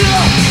Yeah!